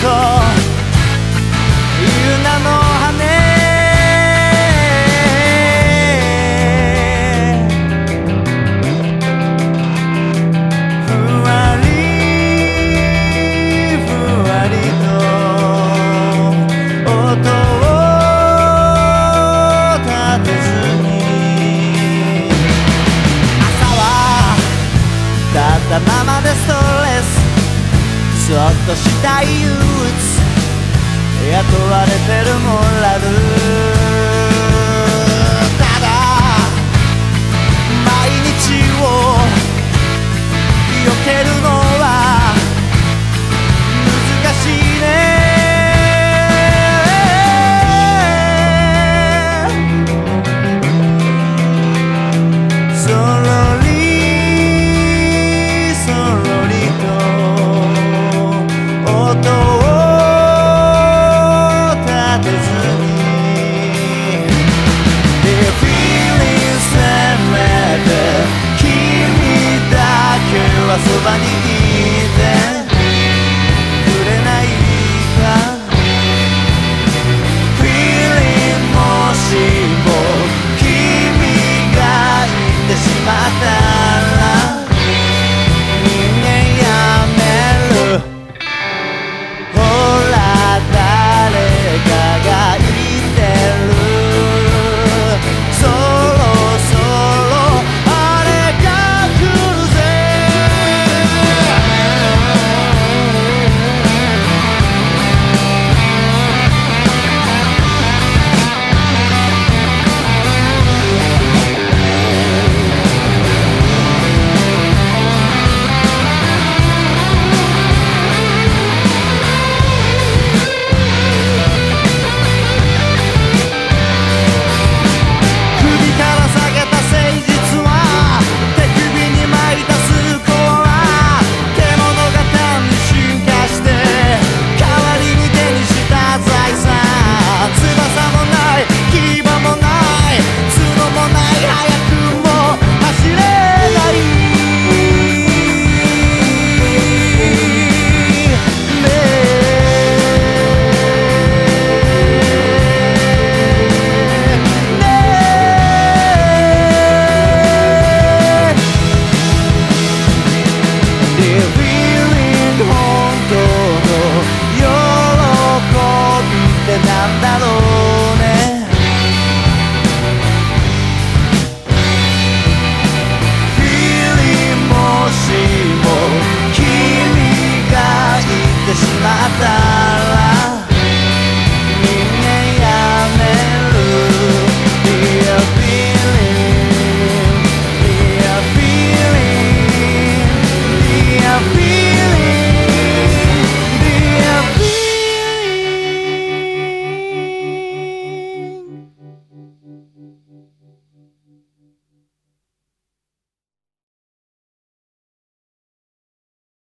call っとした憂鬱雇われてるモラル need them. guardado.